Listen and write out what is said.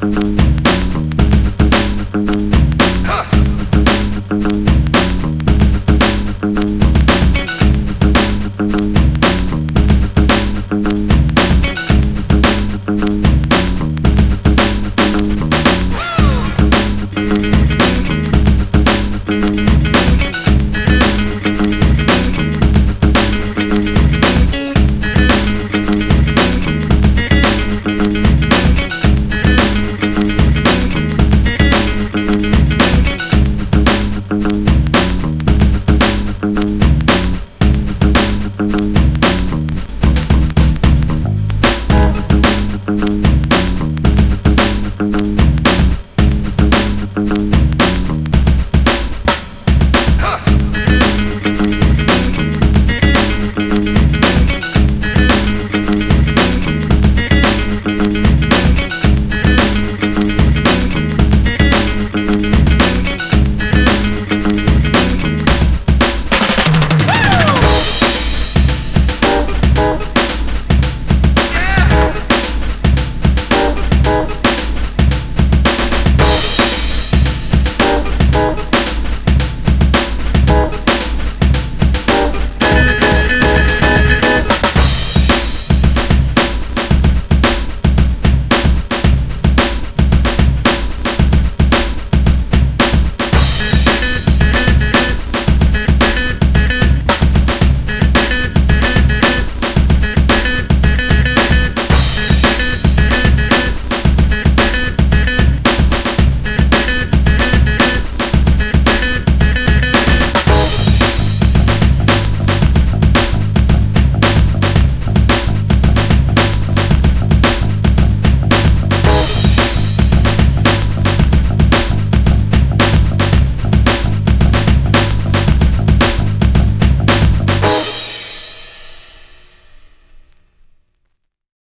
Huh.